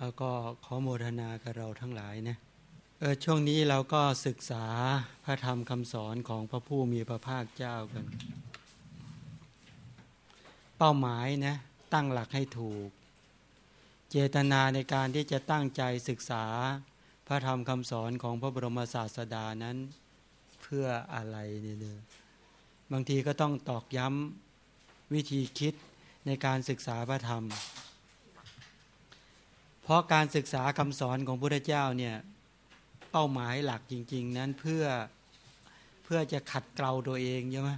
แล้วก็ขอโมทนากับเราทั้งหลายนะเออช่วงนี้เราก็ศึกษาพระธรรมคำสอนของพระผู้มีพระภาคเจ้ากัน เป้าหมายนะตั้งหลักให้ถูก เจตนาในการที่จะตั้งใจศึกษาพระธรรมคำสอนของพระบรมศาสดานั้นเพื่ออะไรเนี่ยบางทีก็ต้องตอกย้ำวิธีคิดในการศึกษาพระธรรม เพราะการศึกษาคำสอนของพระเจ้าเนี่ยเป้าหมายหลักจริง ๆ นั้นเพื่อเพื่อจะขัดเกลาตัวเองใช่ไหม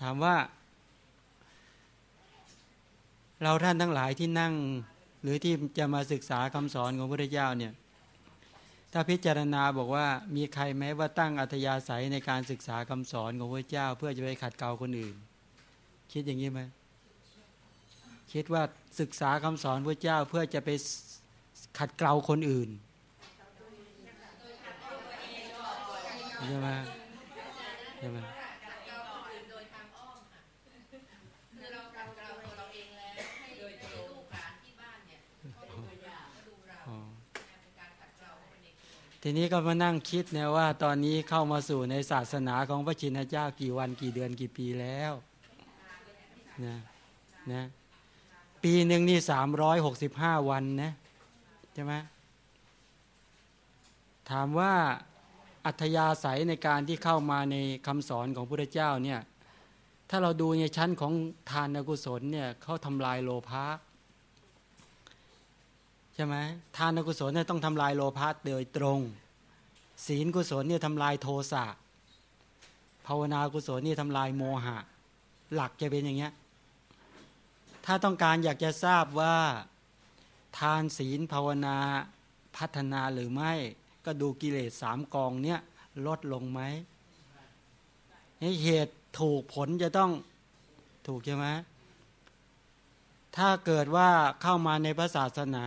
ถามว่า เราท่านทั้งหลายที่นั่ง หรือที่จะมาศึกษาคำสอนของพระเจ้าเนี่ยถ้าพิจารณาบอกว่ามีใครไหมว่าตั้งอัธยาศัยในการศึกษาคำสอนของพระเจ้า เพื่อจะไปขัดเกลาคนอื่น คิดอย่างนี้ไหมคิดว่า ศึกษาคำสอนพระเจ้าเพื่อจะไปขัดเกลาคนอื่นใช่ไหมใช่ไหมทีนี้ก็มานั่งคิดเนี่ยว่า ตอนนี้เข้ามาสู่ในศาสนาของพระชินเจ้ากี่วันกี่เดือนกี่ปีแล้วนะนะ ปีหนึ่งนี่สามร้อยหกสิบห้าวันนะใช่ไหมถามว่าอัธยาศัยในการที่เข้ามาในคำสอนของพระเจ้าเนี่ยถ้าเราดูในชั้นของทานกุศลเนี่ยเขาทำลายโลภะใช่ไหมทานกุศลเนี่ยต้องทำลายโลภะโดยตรง ศีลกุศลเนี่ยทำลายโทสะภาวนากุศลเนี่ยทำลายโมหะ หลักจะเป็นอย่างเงี้ย ถ้าต้องการอยากจะทราบว่า ทานศีลภาวนาพัฒนาหรือไม่ ก็ดูกิเลสสามกองเนี้ยลดลงไหมเหตุถูกผลจะต้องถูกใช่ไหมถ้าเกิดว่าเข้ามาในพระศาสนา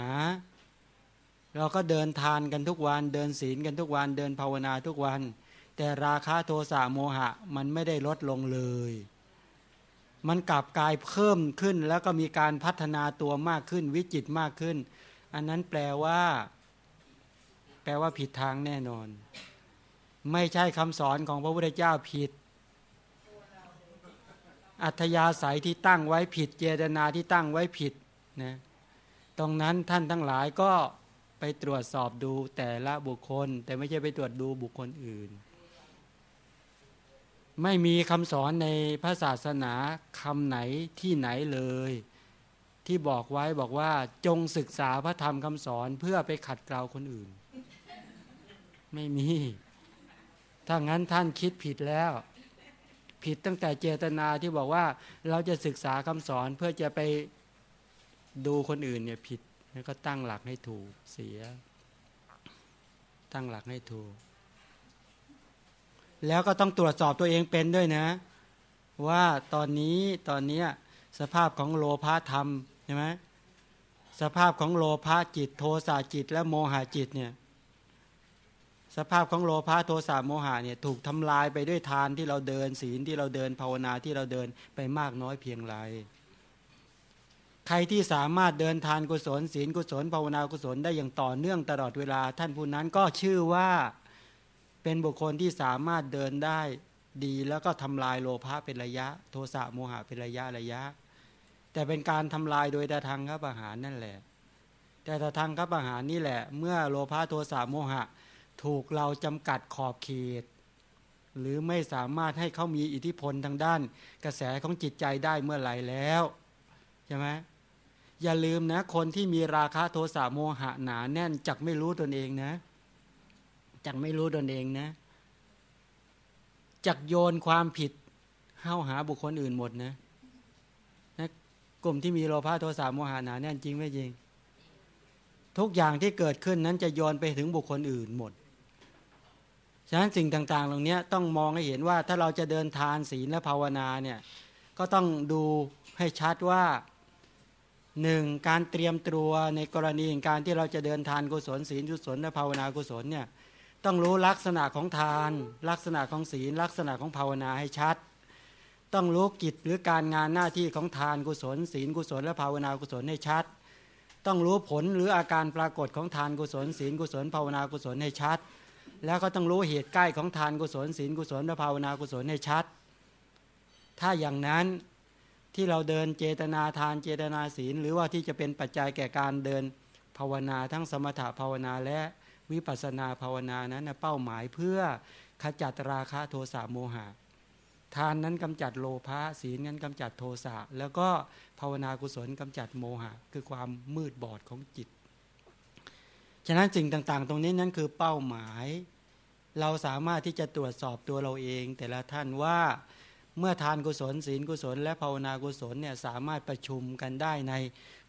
เราก็เดินทานกันทุกวัน เดินศีลกันทุกวันเดินภาวนาทุกวัน แต่ราคะโทสะโมหะมันไม่ได้ลดลงเลย มันกลับกลายเพิ่มขึ้น แล้วก็มีการพัฒนาตัวมากขึ้น วิจิตมากขึ้น อันนั้นแปลว่า แปลว่าผิดทางแน่นอน ไม่ใช่คำสอนของพระพุทธเจ้าผิด อัธยาศัยที่ตั้งไว้ผิด เจตนาที่ตั้งไว้ผิดนะตรงนั้นท่านทั้งหลายก็ไปตรวจสอบดูแต่ละบุคคล แต่ไม่ใช่ไปตรวจดูบุคคลอื่น ไม่มีคำสอนในพระศาสนาคำไหนที่ไหนเลย ที่บอกไว้บอกว่าจงศึกษาพระธรรมคำสอนเพื่อไปขัดเกลาคนอื่น ไม่มี ถ้างั้นท่านคิดผิดแล้ว ผิดตั้งแต่เจตนาที่บอกว่าเราจะศึกษาคำสอนเพื่อจะไปดูคนอื่นเนี่ยผิดแล้วก็ตั้งหลักให้ถูกเสีย ตั้งหลักให้ถูก แล้วก็ต้องตรวจสอบตัวเองเป็นด้วยนะ ว่าตอนนี้ตอนนี้สภาพของโลภะธรรมใช่ไหมสภาพของโลภะจิต โทสะจิต และโมหะจิตเนี่ยสภาพของโลภะโทสะโมหะเนี่ยถูกทำลายไปด้วยทานที่เราเดินศีลที่เราเดินภาวนาที่เราเดินไปมากน้อยเพียงไร ใครที่สามารถเดินทานกุศลศีลกุศลภาวนากุศลได้อย่างต่อเนื่องตลอดเวลาท่านผู้นั้นก็ชื่อว่า เป็นบุคคลที่สามารถเดินได้ดีแล้วก็ทำลายโลภะเป็นระยะ โทสะโมหะเป็นระยะระยะ แต่เป็นการทำลายโดยแต่ทางขับอาหารนั่นแหละแต่แต่ทางขับอาหารนี่แหละ เมื่อโลภะโทสะโมหะ ถูกเราจำกัดขอบเขตหรือไม่สามารถให้เขามีอิทธิพลทางด้าน กระแสของจิตใจได้เมื่อไหร่แล้วใช่ไหมอย่าลืมนะ คนที่มีราคะโทสะโมหะหนาแน่นจักไม่รู้ตนเองนะ จักไม่รู้ตนเองนะ จักโยนความผิดเข้าหาบุคคลอื่นหมดนะนะกลุ่มที่มีโลภะโทสะโมหะหนาแน่นจริงไม่จริง ทุกอย่างที่เกิดขึ้นนั้นจะโยนไปถึงบุคคลอื่นหมดฉะนั้นสิ่งต่าง ๆ เหล่านี้ต้องมองให้เห็นว่าถ้าเราจะเดินทานศีลและภาวนาเนี่ยก็ต้องดูให้ชัดว่าหนึ่งการเตรียมตัวในกรณีการที่เราจะเดินทานกุศลศีลกุศลและภาวนากุศลเนี่ย ต้องรู้ลักษณะของทาน ลักษณะของศีล ลักษณะของภาวนาให้ชัด ต้องรู้กิจหรือการงานหน้าที่ของทานกุศล ศีลกุศลและภาวนากุศลให้ชัด ต้องรู้ผลหรืออาการปรากฏของทานกุศล ศีลกุศล ภาวนากุศลให้ชัด แล้วก็ต้องรู้เหตุใกล้ของทานกุศล ศีลกุศลและภาวนากุศลให้ชัด ถ้าอย่างนั้นที่เราเดินเจตนาทานเจตนาศีล หรือว่าที่จะเป็นปัจจัยแก่การเดินภาวนาทั้งสมถภาวนาและ วิปัสนาภาวนานั้นเป้าหมายเพื่อขจัดราคะโทสะโมหะ ทานนั้นกำจัดโลภะศีลนั้นกำจัดโทสะแล้วก็ภาวนากุศลกำจัดโมหะ คือความมืดบอดของจิต ฉะนั้นสิ่งต่างๆ ตรงนี้นั้นคือเป้าหมาย เราสามารถที่จะตรวจสอบตัวเราเอง แต่ละท่านว่าเมื่อทานกุศลศีลกุศล และภาวนากุศลเนี่ยสามารถประชุมกันได้ใน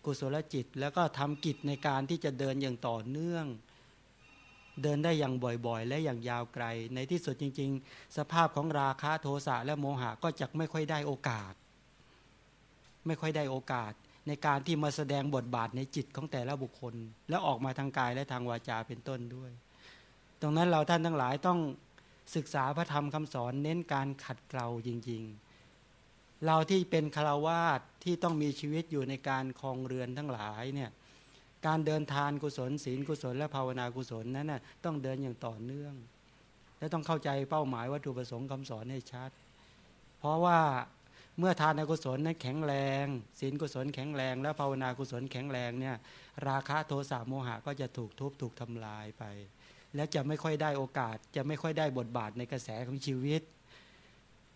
กุศลจิต แล้วก็ทำกิจในการที่จะเดินอย่างต่อเนื่อง เดินได้อย่างบ่อยๆ และอย่างยาวไกล ในที่สุดจริง ๆ สภาพของราคะโทสะและโมหะก็จะไม่ค่อยได้โอกาส ไม่ค่อยได้โอกาส ในการที่มาแสดงบทบาทในจิตของแต่ละบุคคล และออกมาทางกายและทางวาจาเป็นต้นด้วย ตรงนั้นเราท่านทั้งหลายต้องศึกษาพระธรรมคำสอนเน้นการขัดเกลาจริง ๆ เราที่เป็นคารวาสที่ต้องมีชีวิตอยู่ในการคลองเรือนทั้งหลายเนี่ย การเดินทานกุศลศีลกุศล และภาวนากุศลนั้นน่ะต้องเดินอย่างต่อเนื่อง และต้องเข้าใจเป้าหมายวัตถุประสงค์คำสอนให้ชัด เพราะว่าเมื่อทานกุศลนั้นแข็งแรง ศีลกุศลแข็งแรง และภาวนากุศลแข็งแรงเนี่ยราคะโทสะโมหะก็จะถูกทุบถูกทำลายไป และจะไม่ค่อยได้โอกาส จะไม่ค่อยได้บทบาทในกระแสของชีวิต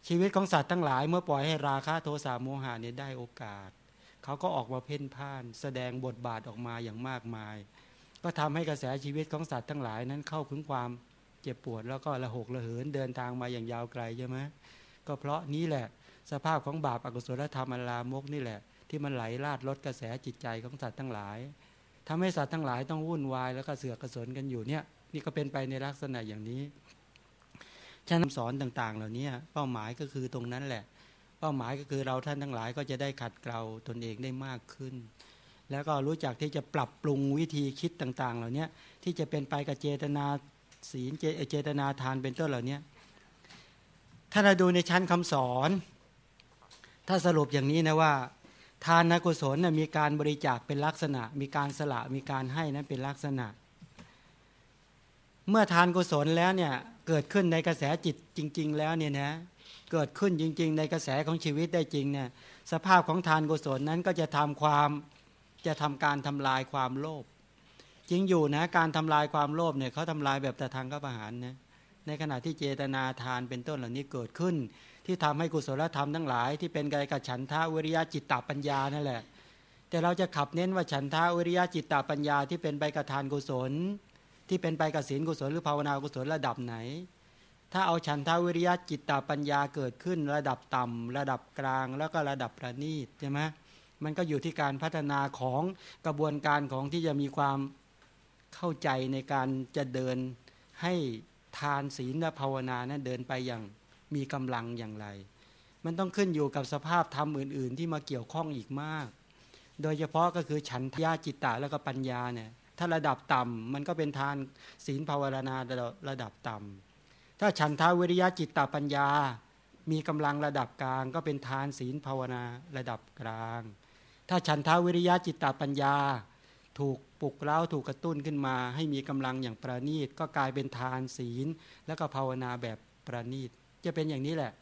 ชีวิตของสัตว์ทั้งหลาย เมื่อปล่อยให้ราคะโทสะโมหะเนี่ยได้โอกาส เขาก็ออกมาเพ่นพ่าน แสดงบทบาทออกมาอย่างมากมาย ก็ทำให้กระแสชีวิตของสัตว์ทั้งหลายนั้นเข้าถึงความเจ็บปวดแล้วก็ระหกระเหินเดินทางมาอย่างยาวไกลใช่ไหมก็เพราะนี้แหละสภาพของบาปอกุศลธรรมอลามกนี่แหละ ที่มันไหลลาดลดกระแสจิตใจของสัตว์ทั้งหลายทำให้สัตว์ทั้งหลายต้องวุ่นวายแล้วก็เสือกกระสนกันอยู่เนี่ยนี่ก็เป็นไปในลักษณะอย่างนี้ฉะนั้นสอนต่างๆ เหล่านี้เป้าหมายก็คือตรงนั้นแหละ เป้าหมายก็คือเราท่านทั้งหลายก็จะได้ขัดเกลาตนเองได้มากขึ้น แล้วก็รู้จักที่จะปรับปรุงวิธีคิดต่างๆ เหล่านี้ที่จะเป็นไปกับเจตนาศีลเจตนาทานเป็นต้นเหล่านี้ถ้าเราดูในชั้นคำสอน ถ้าสรุปอย่างนี้นะว่า ทานนกุศลมีการบริจาคเป็นลักษณะ มีการสละมีการให้นั้นเป็นลักษณะ เมื่อทานกุศลแล้วเนี่ยเกิดขึ้นในกระแสจิตจริง ๆ แล้วเนี่ยนะ เกิดขึ้นจริง ๆ ในกระแสของชีวิตได้จริงเนี่ยสภาพของทานกุศลนั้นก็จะทำความจะทำการทำลายความโลภจริงอยู่นะการทำลายความโลภเนี่ยเขาทำลายแบบแต่ทางก็ประหารนะในขณะที่เจตนาทานเป็นต้นเหล่านี้เกิดขึ้น ที่ทำให้กุศลธรรมทั้งหลาย ที่เป็นกายกับฉันทะวิริยะจิตตปัญญานั่นแหละ แต่เราจะขับเน้นว่าฉันทะวิริยะจิตตปัญญาที่เป็นใบกระทานกุศล ที่เป็นไปกับศีลกุศลหรือภาวนากุศลระดับไหน ถ้าเอาฉันทาวิริยะจิตตาปัญญาเกิดขึ้น ระดับต่ำระดับกลางแล้วก็ระดับประณีตใช่ไหมมันก็อยู่ที่การพัฒนาของกระบวนการของที่จะมีความเข้าใจในการจะเดินให้ทานศีลและภาวนานะั้นเดินไปอย่างมีกำลังอย่างไร มันต้องขึ้นอยู่กับสภาพธรรมอื่น ๆ ที่มาเกี่ยวข้องอีกมาก โดยเฉพาะก็คือฉันทยาจิตตะแล้วก็ปัญญาเนี่ยถ้าระดับต่ำมันก็เป็นทานศีลภาวนาระดับต่ำ ถ้าฉันทาวิริยะจิตตปัญญา มีกำลังระดับกลาง ก็เป็นทานศีลภาวนาระดับกลาง ถ้าฉันทาวิริยะจิตตปัญญา ถูกปลุกเล้าถูกกระตุ้นขึ้นมา ให้มีกำลังอย่างประณีต ก็กลายเป็นทานศีล แล้วก็ภาวนาแบบประณีต จะเป็นอย่างนี้แหละ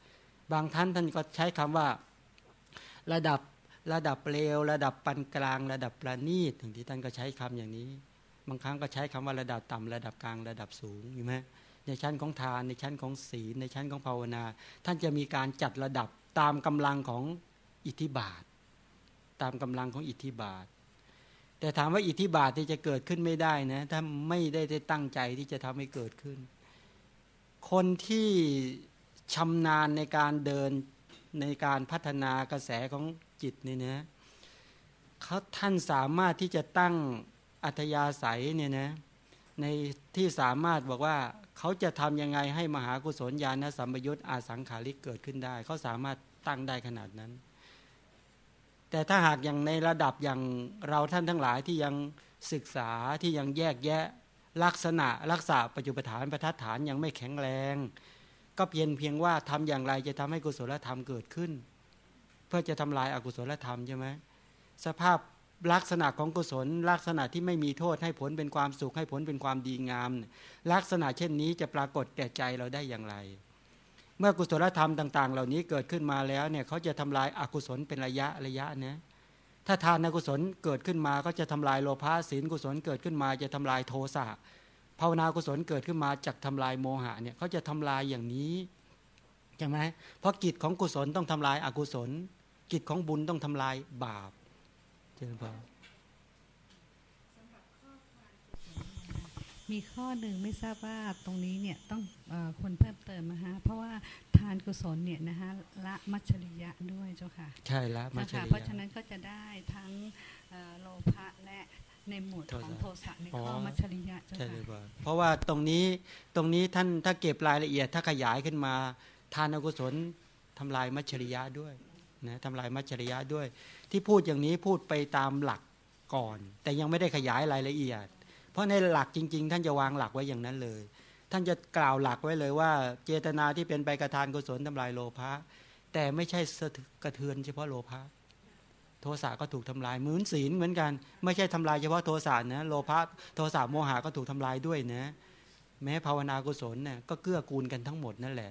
บางท่านท่านก็ใช้คำว่าระดับระดับเลวระดับปานกลาง ระดับประณีตถึงที่ท่านก็ใช้คำอย่างนี้ บางครั้งก็ใช้คำว่าระดับต่ำระดับกลางระดับสูงอยู่ไหม ในชั้นของทานในชั้นของศีลในชั้นของภาวนา ท่านจะมีการจัดระดับตามกำลังของอิทธิบาท ตามกำลังของอิทธิบาท แต่ถามว่าอิทธิบาทที่จะเกิดขึ้นไม่ได้นะถ้าไม่ได้ได้ตั้งใจที่จะทำให้เกิดขึ้น คนที่ชำนาญในการเดินในการพัฒนากระแสของจิตนี่นะเขาท่านสามารถที่จะตั้งอัธยาศัยเนี่ยนะในที่สามารถบอกว่า เขาจะทำยังไงให้มหากุศลญาณสัมปยุตอาสังขาริกเกิดขึ้นได้ เขาสามารถตั้งได้ขนาดนั้น แต่ถ้าหากอย่างในระดับอย่างเราท่านทั้งหลายที่ยังศึกษาที่ยังแยกแยะลักษณะรักษาปัจจุบันประทัดฐานยังไม่แข็งแรง ก็เพียงเพียงว่าทำอย่างไรจะทำให้กุศลธรรมเกิดขึ้น เพื่อจะทำลายอากุศลธรรมใช่ไหมสภาพ ลักษณะของกุศล ลักษณะที่ไม่มีโทษให้ผลเป็นความสุขให้ผลเป็นความดีงาม ลักษณะเช่นนี้จะปรากฏแก่ใจเราได้อย่างไร เมื่อกุศลธรรมต่าง ๆ เหล่านี้เกิดขึ้นมาแล้วเนี่ยเขาจะทำลายอากุศลเป็นระยะระยะนะถ้าทานกุศลเกิดขึ้นมาก็จะทำลายโลภะศีลกุศลเกิดขึ้นมา จะทำลายโทสะภาวนากุศลเกิดขึ้นมาจากทำลายโมหะเนี่ยเขาจะทำลายอย่างนี้ใช่ไหมเพราะกิจของกุศลต้องทำลายอากุศล กิจของบุญต้องทำลายบาป จริญพรมีข้อหนึ่งไม่ทราบว่าตรงนี้เนี่ยต้องเออควรเพิ่มเติมนะฮะเพราะว่าทานกุศลเนี่ยนะฮะละมัจฉริยะด้วยเจ้าค่ะ ใช่แล้วมาเจ้าเฉค่ะลี่เพราะยฉะนั้นก็จะได้ทั้งเอ่อโลภะและในหมวดของโทโทสะสะในอ๋อข้อมัจฉริยะเจ้าใช่ค่ะเลยว่าเพราะว่าตรงนี้ตรงนี้ท่านถ้าเก็บรายละเอียดถ้าขยายขึ้นมา ทานอกุศลทำลายมัจฉริยะด้วย นะทำลายมัจฉริยะด้วย ที่พูดอย่างนี้พูดไปตามหลักก่อน แต่ยังไม่ได้ขยายรายละเอียด เพราะในหลักจริง ๆ ท่านจะวางหลักไว้อย่างนั้นเลย ท่านจะกล่าวหลักไว้เลยว่า เจตนาที่เป็นไปกระทานกุศลทำลายโลภะแต่ไม่ใช่สะเกระเทือนเฉพาะโลภะโทสะก็ถูกทำลายเหมือนศีลเหมือนกัน ไม่ใช่ทำลายเฉพาะโทสะนะโลภะโทสะโมหะก็ถูกทำลายด้วยนะ แม้ภาวนากุศลเนี่ยก็เกื้อกูลกันทั้งหมดนั่นแหละ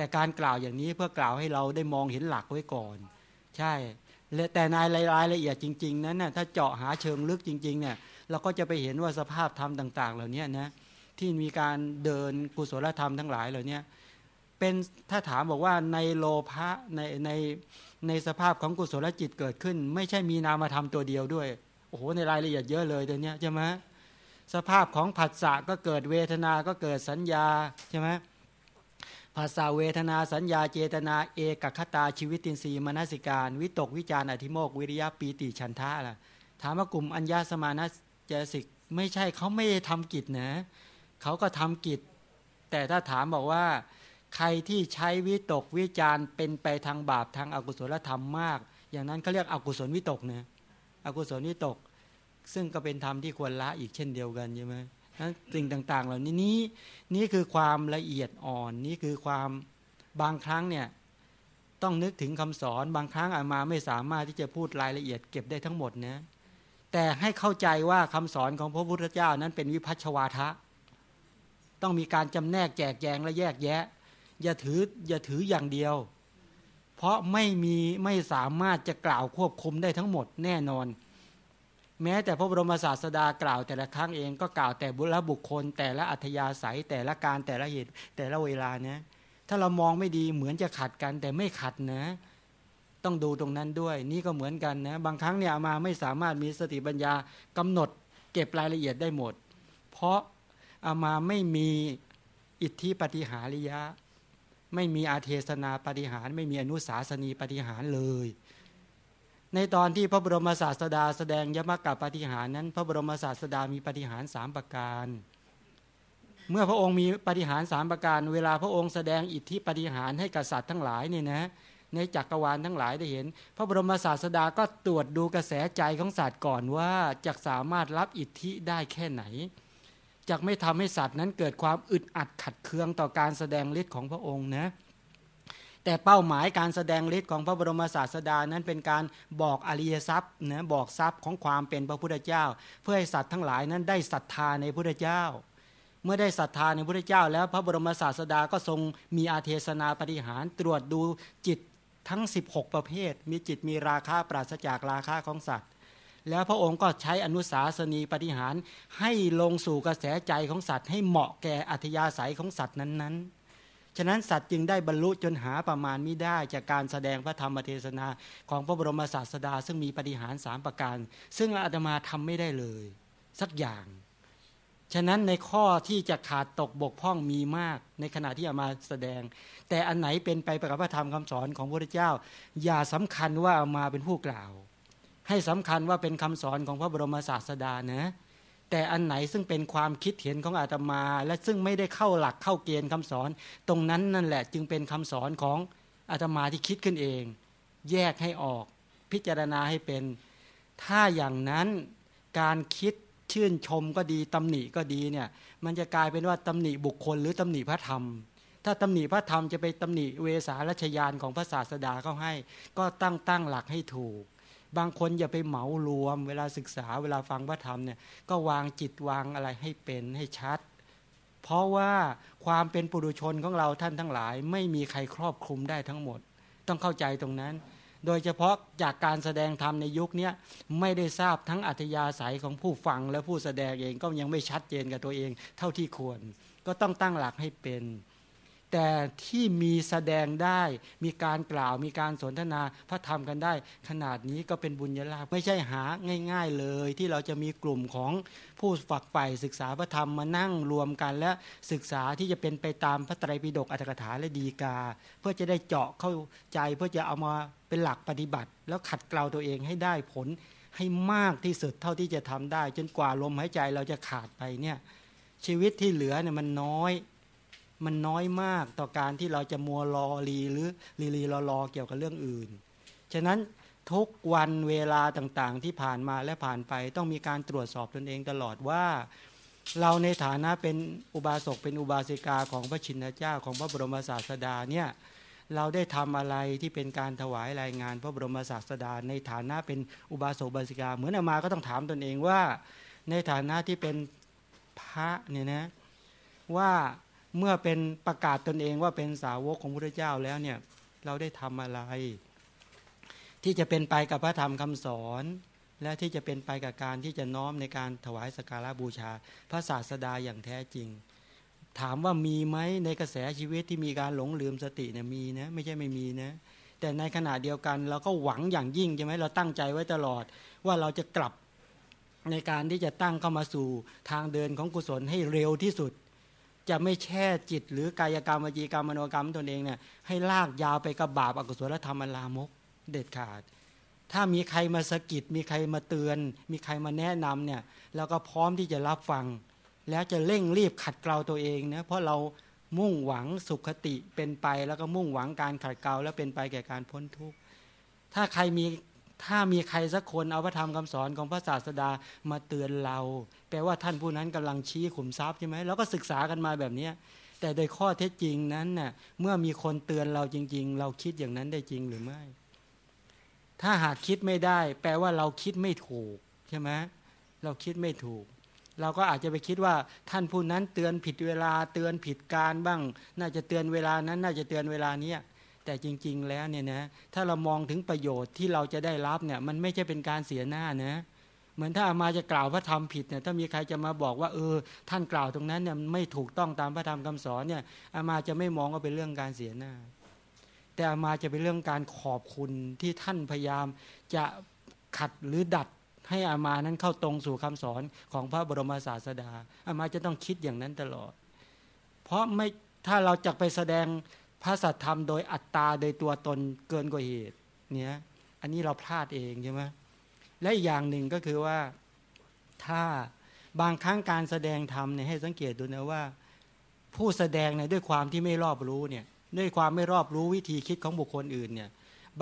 แต่การกล่าวอย่างนี้เพื่อกล่าวให้เราได้มองเห็นหลักไว้ก่อน ใช่และแต่ในรายละเอียดจริง ๆ นั้นน่ะถ้าเจาะหาเชิงลึกจริงๆเนี่ยเราก็จะไปเห็นว่าสภาพธรรมต่าง ๆ เหล่านี้นะที่มีการเดินกุศลธรรมทั้งหลายเหล่านี้เป็นถ้าถามบอกว่าในโลภะในในในสภาพของกุศลจิตเกิดขึ้น ไม่ใช่มีนามธรรมตัวเดียวด้วยโอ้โหในรายละเอียดเยอะเลยตัวเนี้ยใช่ไหมสภาพของผัสสะก็เกิดเวทนาก็เกิดสัญญาใช่ไหม ภาษาเวทนาสัญญาเจตนาเอกคตาชีวิตินทรีย์มนสิการ วิตกวิจารอธิโมกวิริยะปีติฉันทะล่ะถามว่ากลุ่มอัญญาสมานะเจสิกไม่ใช่เขาไม่ได้ทำกิจนะเขาก็ทำกิจ แต่ถ้าถามบอกว่า ใครที่ใช้วิตกวิจารเป็นไปทางบาปทางอากุศลธรรมมาก อย่างนั้นเขาเรียกอกุศลวิตกนะอกุศลวิตก ซึ่งก็เป็นธรรมที่ควรละอีกเช่นเดียวกันใช่ไหม สิ่งต่าง ๆ เหล่านี้นี้นี่คือความละเอียดอ่อน นี่คือความบางครั้งเนี่ยต้องนึกถึงคำสอนบางครั้งอามาไม่สามารถที่จะพูดรายละเอียดเก็บได้ทั้งหมดนะแต่ให้เข้าใจว่าคำสอนของพระพุทธเจ้านั้นเป็นวิพัชวาทะ ต้องมีการจำแนกแจกแจงและแยกแยะ อย่าถืออย่าถืออย่างเดียว เพราะไม่มีไม่สามารถจะกล่าวควบคุมได้ทั้งหมดแน่นอน แม้แต่พระบรมศาสดากล่าวแต่ละครั้งเองก็กล่าวแต่บุรบุคคล แต่ละอัธยาศัยแต่ละการแต่ละเหตุแต่ละเวลานะถ้าเรามองไม่ดีเหมือนจะขัดกันแต่ไม่ขัดนะ ต้องดูตรงนั้นด้วย นี่ก็เหมือนกันนะ บางครั้งเนี่ยอามาไม่สามารถมีสติปัญญากำหนด เก็บรายละเอียดได้หมด เพราะอามาไม่มีอิทธิปฏิหาริยะ ไม่มีอาเทศนาปฏิหาร ไม่มีอนุสาสนีปฏิหารเลย ในตอนที่พระบรมศาสดาแสดงยมกับปฏิหารนั้น พระบรมศาสดามีปฏิหารสามประการ เมื่อพระองค์มีปฏิหารสามประการ เวลาพระองค์แสดงอิทธิปฏิหารให้กับสัตว์ทั้งหลายเนี่ยนะในจักรวาลทั้งหลายได้เห็น พระบรมศาสดาก็ตรวจดูกระแสใจของสัตว์ก่อนว่าจะสามารถรับอิทธิได้แค่ไหนจะไม่ทำให้สัตว์นั้นเกิดความอึดอัดขัดเคืองต่อการแสดงฤทธิ์ของพระองค์นะ แต่เป้าหมายการแสดงฤทธิ์ของพระบรมศาสดานั้นเป็นการบอกอริยทรัพย์นะบอกทรัพย์ของความเป็นพระพุทธเจ้า เพื่อให้สัตว์ทั้งหลายนั้นได้ศรัทธาในพระพุทธเจ้า เมื่อได้ศรัทธาในพระพุทธเจ้า แล้วพระบรมศาสดาก็ทรงมีอาเทศนาปฏิหารตรวจดูจิตทั้ง 16 ประเภท มีจิตมีราคะปราศจากราคะของสัตว์ แล้วพระองค์ก็ใช้อนุสาสนีปฏิหารให้ลงสู่กระแสใจของสัตว์ ให้เหมาะแก่อัธยาศัยของสัตว์นั้นๆ ฉะนั้นสัตว์จึงได้บรรลุจนหาประมาณไม่ได้ จากการแสดงพระธรรมเทศนาของพระบรมศาสดา ซึ่งมีปฏิหารสามประการ ซึ่งอาตมาทำไม่ได้เลย สักอย่าง ฉะนั้นในข้อที่จะขาดตกบกพร่องมีมาก ในขณะที่เอามาแสดง แต่อันไหนเป็นไปประกับพระธรรมคำสอนของพระพุทธเจ้า อย่าสำคัญว่าเอามาเป็นผู้กล่าว ให้สำคัญว่าเป็นคำสอนของพระบรมศาสดานะ แต่อันไหนซึ่งเป็นความคิดเห็นของอาตมา และซึ่งไม่ได้เข้าหลักเข้าเกณฑ์คำสอน ตรงนั้นนั่นแหละจึงเป็นคำสอนของอาตมาที่คิดขึ้นเอง แยกให้ออก พิจารณาให้เป็น ถ้าอย่างนั้นการคิดชื่นชมก็ดีตำหนิก็ดีเนี่ยมันจะกลายเป็นว่าตำหนิบุคคลหรือตำหนิพระธรรม ถ้าตำหนิพระธรรมจะไปตำหนิเวสารัชยานของพระศาสดาเขาให้ ก็ตั้งตั้งหลักให้ถูก บางคนอย่าไปเหมารวม เวลาศึกษาเวลาฟังพระธรรมเนี่ยก็วางจิตวางอะไรให้เป็นให้ชัด เพราะว่าความเป็นปุถุชนของเราท่านทั้งหลาย ไม่มีใครครอบคลุมได้ทั้งหมด ต้องเข้าใจตรงนั้น โดยเฉพาะจากการแสดงธรรมในยุคนี้ไม่ได้ทราบทั้งอัธยาศัยของผู้ฟังและผู้แสดงเองก็ยังไม่ชัดเจนกับตัวเอง เท่าที่ควร ก็ต้องตั้งหลักให้เป็น แต่ที่มีแสดงได้ มีการกล่าวมีการสนทนาพระธรรมกันได้ ขนาดนี้ก็เป็นบุญญาลาภไม่ใช่หาง่าย ๆเลย ที่เราจะมีกลุ่มของผู้ฝักใฝ่ศึกษาพระธรรมมานั่งรวมกัน และศึกษาที่จะเป็นไปตามพระไตรปิฎกอัตถกถาและดีกา เพื่อจะได้เจาะเข้าใจเพื่อจะเอามาเป็นหลักปฏิบัติ แล้วขัดเกลาตัวเองให้ได้ผลให้มากที่สุดเท่าที่จะทำได้ จนกว่าลมหายใจเราจะขาดไปเนี่ยชีวิตที่เหลือเนี่ยมันน้อย มันน้อยมากต่อการที่เราจะมัวรอรีหรือรีรีรอรอเกี่ยวกับเรื่องอื่น ฉะนั้นทุกวันเวลาต่างๆ ที่ผ่านมาและผ่านไปต้องมีการตรวจสอบตนเองตลอดว่า เราในฐานะเป็นอุบาสกเป็นอุบาสิกาของพระชินเจ้าของพระบรมศาสดาเนี่ยเราได้ทำอะไรที่เป็นการถวายรายงาน พระบรมศาสดา ในฐานะเป็นอุบาสกบาสิกา เหมือนอามาก็ต้องถามตนเองว่า ในฐานะที่เป็นพระเนี่ยนะว่า เมื่อเป็นประกาศตนเองว่าเป็นสาวกของพระเจ้าแล้วเนี่ยเราได้ทำอะไร ที่จะเป็นไปกับพระธรรมคำสอน และที่จะเป็นไปกับการที่จะน้อมในการถวายสการะบูชา พระศาสดาอย่างแท้จริง ถามว่ามีไหมในกระแสชีวิตที่มีการหลงลืมสติเนี่ยมีนะไม่ใช่ไม่มีนะแต่ในขณะเดียวกันเราก็หวังอย่างยิ่งใช่ไหมเราตั้งใจไว้ตลอด ว่าเราจะกลับในการที่จะตั้งเข้ามาสู่ทางเดินของกุศลให้เร็วที่สุด จะไม่แช่จิต หรือกายกรรมวจีกรรมมโนกรรมตนเองเนี่ยให้ลากยาวไปกับบาปอกุศลธรรมลามกเด็ดขาด ถ้ามีใครมาสะกิดมีใครมาเตือน มีใครมาแนะนำเนี่ยเราก็พร้อมที่จะรับฟัง แล้วจะเร่งรีบขัดเกลาตัวเองนะเพราะเรามุ่งหวังสุขติเป็นไป แล้วก็มุ่งหวังการขัดเกลาแล้วเป็นไปแก่การพ้นทุกข์ถ้าใครมี ถ้ามีใครสักคนเอาพระธรรมคำสอนของพระศาสดามาเตือนเรา แปลว่าท่านผู้นั้นกำลังชี้ขุมทรัพย์ใช่ไหมเราก็ศึกษากันมาแบบนี้แต่โดยข้อเท็จจริงนั้นน่ะเมื่อมีคนเตือนเราจริง ๆ เราคิดอย่างนั้นได้จริงหรือไม่ ถ้าหากคิดไม่ได้ แปลว่าเราคิดไม่ถูกใช่ไหมเราคิดไม่ถูก เราก็อาจจะไปคิดว่าท่านผู้นั้นเตือนผิดเวลาเตือนผิดการบ้าง น่าจะเตือนเวลานั้น น่าจะเตือนเวลาเนี้ แต่จริง ๆ แล้วเนี่ยนะถ้าเรามองถึงประโยชน์ที่เราจะได้รับเนี่ยมันไม่ใช่เป็นการเสียหน้านะเหมือนถ้าอามาจะกล่าวพระธรรมผิดเนี่ยถ้ามีใครจะมาบอกว่าเออ ท่านกล่าวตรงนั้นเนี่ยไม่ถูกต้องตามพระธรรมคำสอนเนี่ยอามาจะไม่มองว่าเป็นเรื่องการเสียหน้า แต่อามาจะเป็นเรื่องการขอบคุณที่ท่านพยายามจะขัดหรือดัดให้อามานั้นเข้าตรงสู่คำสอนของพระบรมศาสดาอามาจะต้องคิดอย่างนั้นตลอด เพราะไม่ถ้าเราจะไปแสดง พระสัทธรรมโดยอัตตาโดยตัวตนเกินกว่าเหตุเนี่ยอันนี้เราพลาดเองใช่ไหมและอีกอย่างหนึ่งก็คือว่าถ้าบางครั้งการแสดงธรรมเนี่ยให้สังเกตดูนะว่า ผู้แสดงเนี่ยด้วยความที่ไม่รอบรู้เนี่ยด้วยความไม่รอบรู้วิธีคิดของบุคคลอื่นเนี่ย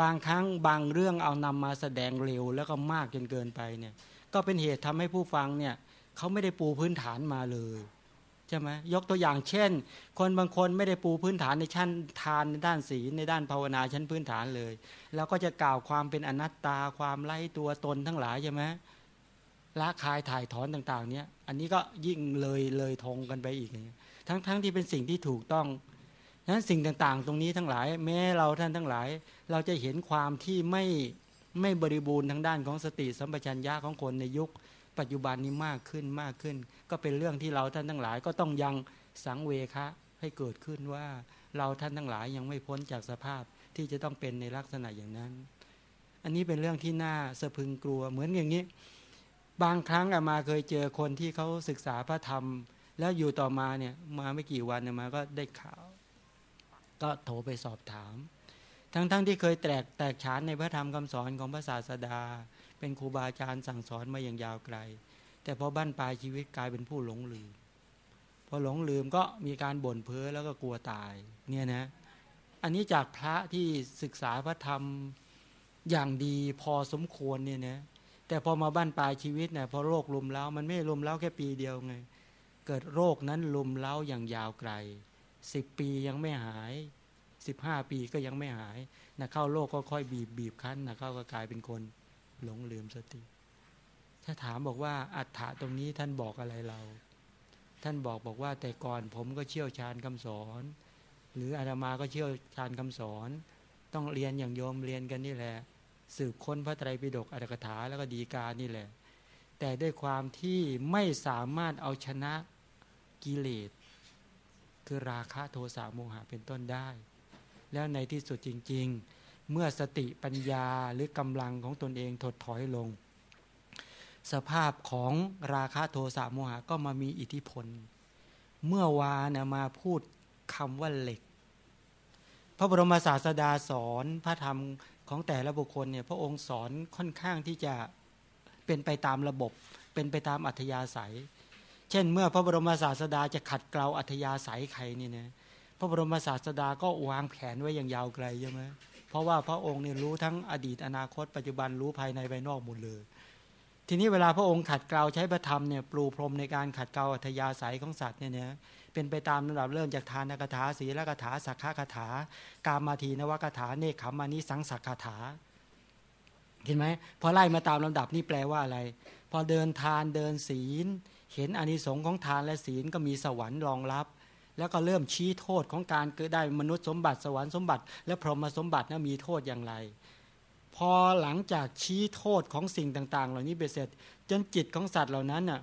บางครั้งบางเรื่องเอานำมาแสดงเร็วแล้วก็มากจนเกินไปเนี่ยก็เป็นเหตุทำให้ผู้ฟังเนี่ยเขาไม่ได้ปูพื้นฐานมาเลย ใช่ไหมยกตัวอย่างเช่น คนบางคนไม่ได้ปูพื้นฐานในชั้นทานในด้านศีลในด้านภาวนาชั้นพื้นฐานเลย แล้วก็จะกล่าวความเป็นอนัตตาความไล่ตัวตนทั้งหลายใช่ไหมละคายถ่ายถอนต่าง ๆ เนี่ยอันนี้ก็ยิ่งเลยเลยทงกันไปอีกทั้งๆทที่เป็นสิ่งที่ถูกต้องนั้นสิ่งต่างๆ ตรงนี้ทั้งหลาย แม้เราท่านทั้งหลาย เราจะเห็นความที่ไม่ไม่บริบูรณ์ทางด้านของสติสัมปชัญญะของคนในยุค ปัจจุบันนี้มากขึ้นมากขึ้น ก็เป็นเรื่องที่เราท่านทั้งหลาย ก็ต้องยังสังเวคะให้เกิดขึ้นว่าเราท่านทั้งหลายยังไม่พ้นจากสภาพที่จะต้องเป็นในลักษณะอย่างนั้น อันนี้เป็นเรื่องที่น่าสะพึงกลัวเหมือนอย่างนี้ บางครั้งอามาเคยเจอคนที่เขาศึกษาพระธรรม แล้วอยู่ต่อมาเนี่ยมาไม่กี่วันมาก็ได้ข่าว ก็โทรไปสอบถาม ทั้งๆทที่เคยแตกแตกฉานในพระธรรมคำสอนของพระศาสดา เป็นครูบาอาจารย์สั่งสอนมาอย่างยาวไกล แต่พอบ้านปลายชีวิตกลายเป็นผู้หลงลืม พอหลงลืมก็มีการบ่นเพ้อแล้วก็กลัวตาย เนี่ยนะ อันนี้จากพระที่ศึกษาพระธรรมอย่างดีพอสมควรเนี่ยนะแต่พอมาบ้านปลายชีวิตเนี่ยพอโรคลุมเล้ามันไม่ลุมเล้าแค่ปีเดียวไง เกิดโรคนั้นลุมเล้าอย่างยาวไกลสิบปียังไม่หายสิบห้าปีก็ยังไม่หายนะเข้าโรคก็ค่อยบีบบีบคั้นนะเข้าก็กลายเป็นคน หลงลืมสติ ถ้าถามบอกว่าอัฏฐะตรงนี้ท่านบอกอะไรเรา ท่านบอกบอกว่าแต่ก่อนผมก็เชี่ยวชาญคำสอน หรืออาตมาก็เชี่ยวชาญคำสอน ต้องเรียนอย่างโยมเรียนกันนี่แหละ สืบค้นพระไตรปิฎกอัตถกถาแล้วก็ดีกานี่แหละ แต่ด้วยความที่ไม่สามารถเอาชนะกิเลสคือราคะโทสะโมหะเป็นต้นได้ แล้วในที่สุดจริง ๆ เมื่อสติปัญญาหรือกำลังของตนเองถดถอยลง สภาพของราคะโทสะโมหะก็มามีอิทธิพล เมื่อวานมาพูดคำว่าเหล็ก พระบรมศาสดาสอนพระธรรมของแต่ละบุคคลเนี่ยพระองค์สอนค่อนข้างที่จะเป็นไปตามระบบ เป็นไปตามอัธยาศัย เช่น เมื่อพระบรมศาสดาจะขัดเกลาอัธยาศัยใครนี่นะพระบรมศาสดาก็วางแผนไว้อย่างยาวไกลใช่ไหม เพราะว่าพระองค์เนี่ยรู้ทั้งอดีตอนาคต ปัจจุบันรู้ภายในภายนอกหมดเลย ทีนี้เวลาพระองค์ขัดเกลาใช้พระธรรมเนี่ยปลูพรมในการขัดเกลาอัธยาศัยของสัตว์เนี่ยนะเป็นไปตามลำดับเริ่มจากทานกถาศีลกถาสักขะคถา กามาทีนวกถาเนคขมานิสังสักคถาเห็นไหมพอไล่มาตามลำดับนี่แปลว่าอะไร พอเดินทานเดินศีล เห็นอานิสงส์ของทานและศีลก็มีสวรรค์รองรับ แล้วก็เริ่มชี้โทษของการเกิดได้มนุษย์สมบัติสวรรค์สมบัติ และพรหมสมบัตินะมีโทษอย่างไร พอหลังจากชี้โทษของสิ่งต่าง ๆ เหล่านี้เบเสร็จ จนจิตของสัตว์เหล่านั้นน่ะ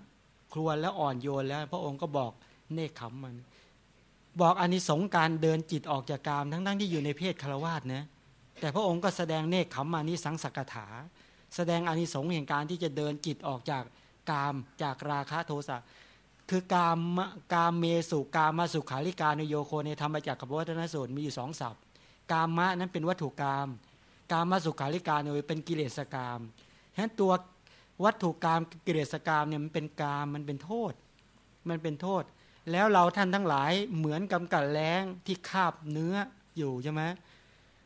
ครวญและอ่อนโยนแล้ว พระองค์ก็บอกเนคขมมัน บอกอานิสงส์การเดินจิตออกจากกามทั้งๆที่อยู่ในเพศคารวาสนะแต่พระองค์ก็แสดงเนคขมมานิสังสกถา แสดงอานิสงส์แห่งการที่จะเดินจิตออกจากกามจากราคะโทสะ คือกามกามเมสุกามาสุขาริกานโยโคในธรรมจักรกับวัฒนสูตรมีอยู่สองศัพท์ กามะนั้นเป็นวัตถุกรรมกามาสุขาริกาเนี่ยเป็นกิเลสกรรมฉะนั้นตัววัตถุกรรมกิเลสกรรมเนี่ยมันเป็นกามมันเป็นโทษ มันเป็นโทษ แล้วเราท่านทั้งหลายเหมือนกับกัดแรงที่คาบเนื้ออยู่ใช่ไหม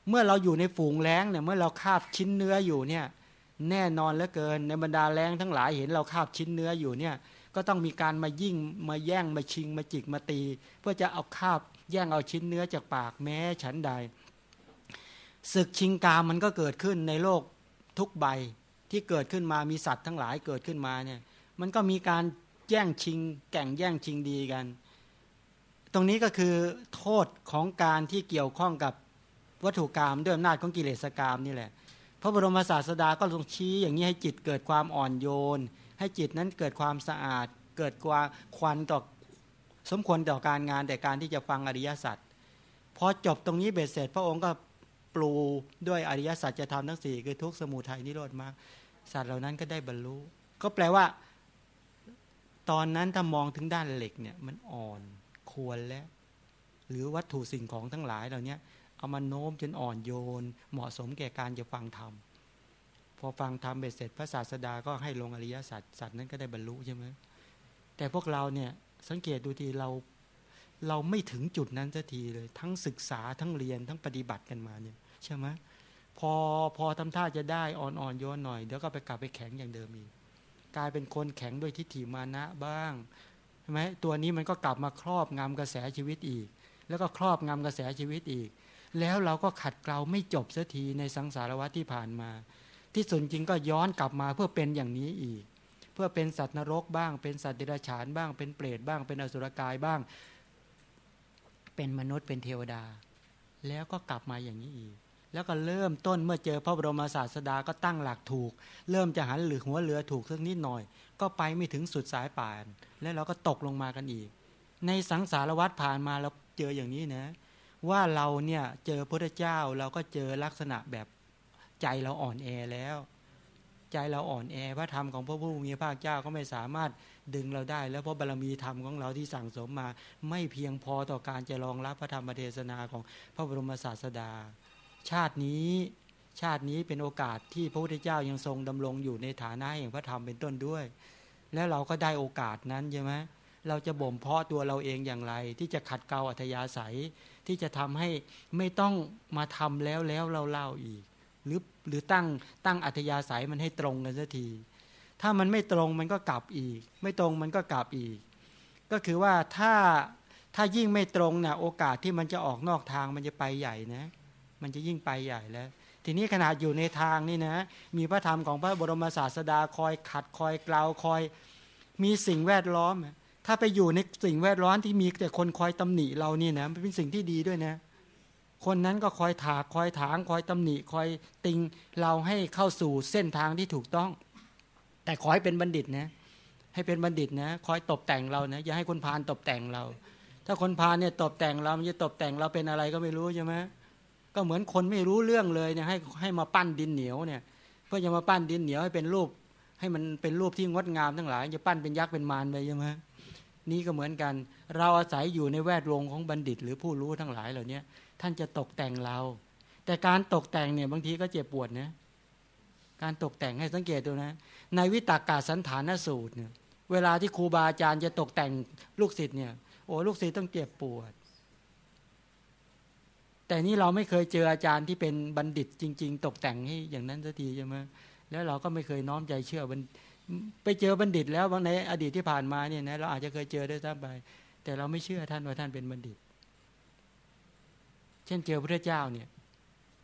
เมื่อเราอยู่ในฝูงแรงเนี่ยเมื่อเราคาบชิ้นเนื้ออยู่เนี่ยแน่นอนเหลือเกินในบรรดาแรงทั้งหลายเห็นเราคาบชิ้นเนื้ออยู่เนี่ย ก็ต้องมีการมายิ่งมาแย่งมาชิงมาจิกมาตี เพื่อจะเอาคาบแย่งเอาชิ้นเนื้อจากปากแม้ฉันใดศึกชิงกามมันก็เกิดขึ้นในโลกทุกใบที่เกิดขึ้นมามีสัตว์ทั้งหลายเกิดขึ้นมาเนี่ยมันก็มีการแย่งชิง แก่งแย่งชิงดีกัน ตรงนี้ก็คือโทษของการที่เกี่ยวข้องกับวัตถุกรรมด้วยอำนาจของกิเลสกรรมนี่แหละพระบรมศาสดาก็ทรงชี้อย่างนี้ให้จิตเกิดความอ่อนโยน ให้จิตนั้นเกิดความสะอาด เกิดความควันต่อสมควรต่อการงานแต่การที่จะฟังอริยสัจพอจบตรงนี้เบ็ดเสร็จ พระองค์ก็ปลูด้วยอริยสัจจะทำทั้งสี่คือทุกสมุทัยนิโรธมากสัตว์เหล่านั้นก็ได้บรรลุ ก็แปลว่า ตอนนั้นถ้ามองถึงด้านเหล็กเนี่ย มันอ่อนควรแล้ว หรือวัตถุสิ่งของทั้งหลายเหล่านี้เอามาโน้มจนอ่อนโยน เหมาะสมแก่การจะฟังธรรม พอฟังธรรมเบ็ดเสร็จพระศาสดาก็ให้ลงอริยสัจสัตว์นั้นก็ได้บรรลุใช่ไหมแต่พวกเราเนี่ยสังเกตดูทีเราเราไม่ถึงจุดนั้นสักทีเลย ทั้งศึกษาทั้งเรียนทั้งปฏิบัติกันมาเนี่ยใช่ไหมพอพอทำท่าจะได้อ่อนอ่อนโยนหน่อยเดี๋ยวก็ไปกลับไปแข็งอย่างเดิมอีกกลายเป็นคนแข็งด้วยทิฏฐิมานะบ้างใช่ไหมตัวนี้มันก็กลับมาครอบงำกระแสชีวิตอีก แล้วก็ครอบงำกระแสชีวิตอีก แล้วเราก็ขัดเกลาไม่จบสักทีในสังสารวัฏที่ผ่านมา ที่สุดจริงก็ย้อนกลับมาเพื่อเป็นอย่างนี้อีก เพื่อเป็นสัตว์นรกบ้าง เป็นสัตว์เดรัจฉานบ้าง เป็นเปรตบ้าง เป็นอสุรกายบ้าง เป็นมนุษย์เป็นเทวดา แล้วก็กลับมาอย่างนี้อีก แล้วก็เริ่มต้นเมื่อเจอพระบรมศาสดาก็ตั้งหลักถูก เริ่มจะหันหรือหัวเรือถูกสักนิดหน่อย ก็ไปไม่ถึงสุดสายป่าน แล้วเราก็ตกลงมากันอีก ในสังสารวัฏผ่านมาเราเจออย่างนี้นะว่าเราเนี่ยเจอพระเจ้าเราก็เจอลักษณะแบบ ใจเราอ่อนแอแล้ว ใจเราอ่อนแอพระธรรมของพระผู้มีพระเจ้าก็ไม่สามารถดึงเราได้ แล้วเพราะบารมีธรรมของเราที่สั่งสมมา ไม่เพียงพอต่อการจะรองรับพระธรรมเทศนาของพระบรมศาสดา ชาตินี้ชาตินี้เป็นโอกาสที่พระพุทธเจ้ายังทรงดำรงอยู่ในฐานะแห่งพระธรรมเป็นต้นด้วย แล้วเราก็ได้โอกาสนั้นใช่ไหมเราจะบ่มเพาะตัวเราเองอย่างไร ที่จะขัดเกลาอัธยาศัย ที่จะทำให้ไม่ต้องมาทำแล้วแล้วเล่าๆอีก หรือหรือตั้งตั้งอัธยาศัยมันให้ตรงกันสักที ถ้ามันไม่ตรงมันก็กลับอีก ไม่ตรงมันก็กลับอีก ก็คือว่าถ้าถ้ายิ่งไม่ตรงเนี่ยโอกาสที่มันจะออกนอกทางมันจะไปใหญ่นะ มันจะยิ่งไปใหญ่แล้ว ทีนี้ขนาดอยู่ในทางนี่นะ มีพระธรรมของพระบรมศาสดาคอยขัดคอยกล่าวคอย มีสิ่งแวดล้อม ถ้าไปอยู่ในสิ่งแวดล้อมที่มีแต่คนคอยตำหนิเรานี่นะมันเป็นสิ่งที่ดีด้วยนะ คนนั้นก็คอยถากคอยถางคอยตำหนิคอยติงเราให้เข้าสู่เส้นทางที่ถูกต้อง แต่ขอให้เป็นบัณฑิตนะให้เป็นบัณฑิตนะคอยตบแต่งเรานะอย่าให้คนพาลตบแต่งเรา ถ้าคนพาลเนี่ยตบแต่งเรามันจะตบแต่งเราเป็นอะไรก็ไม่รู้ใช่ไหมก็เหมือนคนไม่รู้เรื่องเลยเนี่ยให้ให้มาปั้นดินเหนียวเนี่ยเพื่อจะมาปั้นดินเหนียวให้เป็นรูป ให้มันเป็นรูปที่งดงามทั้งหลายจะปั้นเป็นยักษ์เป็นมารไปใช่ไหมนี่ก็เหมือนกัน เราอาศัยอยู่ในแวดวงของบัณฑิต หรือผู้รู้ทั้งหลายเหล่านี้ ท่านจะตกแต่งเรา แต่การตกแต่งเนี่ยบางทีก็เจ็บปวดนะการตกแต่งให้สังเกตดูนะ ในวิตากาสันฐานสูตรเนี่ยเวลาที่ครูบาอาจารย์จะตกแต่งลูกศิษย์เนี่ยโอ้ลูกศิษย์ต้องเจ็บปวด แต่นี่เราไม่เคยเจออาจารย์ที่เป็นบัณฑิตจริง ๆ ตกแต่งให้อย่างนั้นสักทีใช่ไหมแล้วเราก็ไม่เคยน้อมใจเชื่อไปเจอบัณฑิตแล้วบางในอดีตที่ผ่านมาเนี่ยนะเราอาจจะเคยเจอได้ซ้ำไป แต่เราไม่เชื่อท่านว่าท่านเป็นบัณฑิต ช่นเจอพระเจ้าเนี่ย